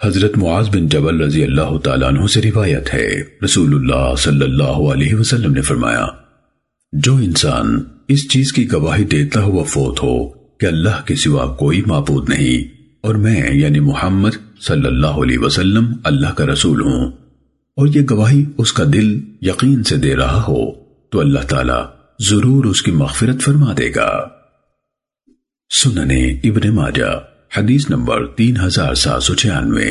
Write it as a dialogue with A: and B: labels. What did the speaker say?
A: حضرت معاذ بن جبل رضی اللہ تعالیٰ عنہ سے روایت ہے۔ رسول اللہ صلی اللہ علیہ وسلم نے فرمایا، جو انسان اس چیز کی گواہی دیتا ہوا فوت ہو کہ اللہ کے سوا کوئی معبود نہیں، اور میں یعنی محمد صلی اللہ علیہ وسلم اللہ کا رسول ہوں، اور یہ گواہی اس کا دل یقین سے دے رہا ہو، تو اللہ تعالیٰ ضرور اس کی مغفرت فرما دے گا۔ سننے ابن ماجہ۔ حدیث نمبر تین ہزار سات سو چھیانوے